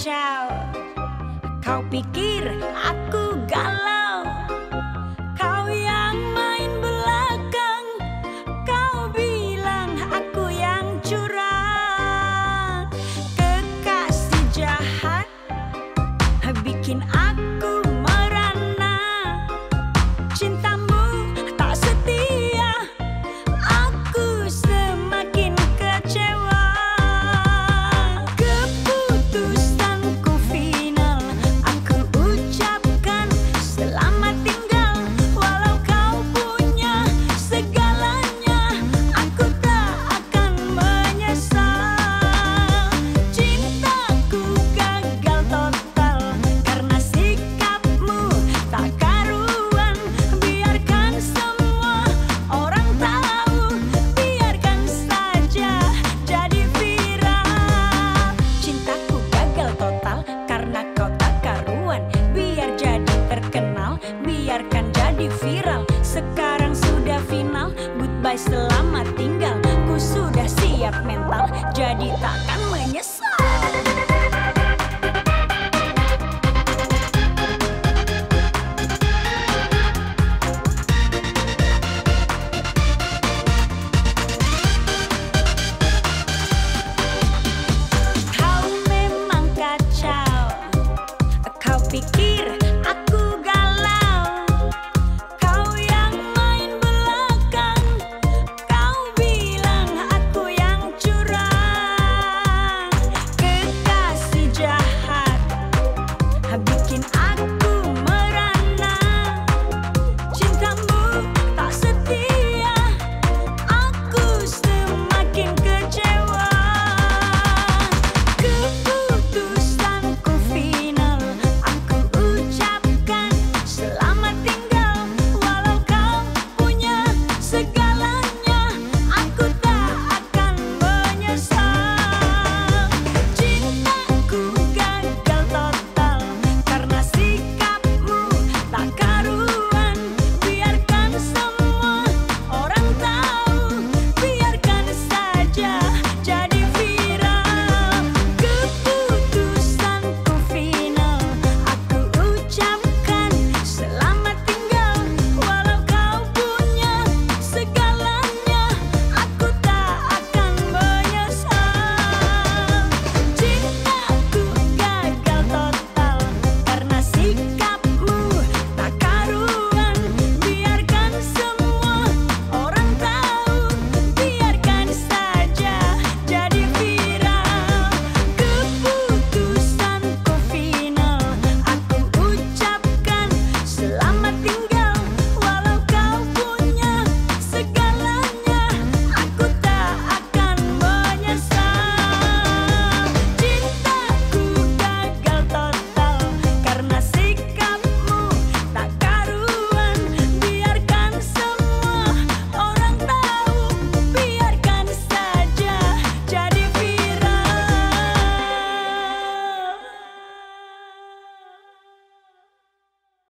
Ciao. Kau pikir aku galau 你死。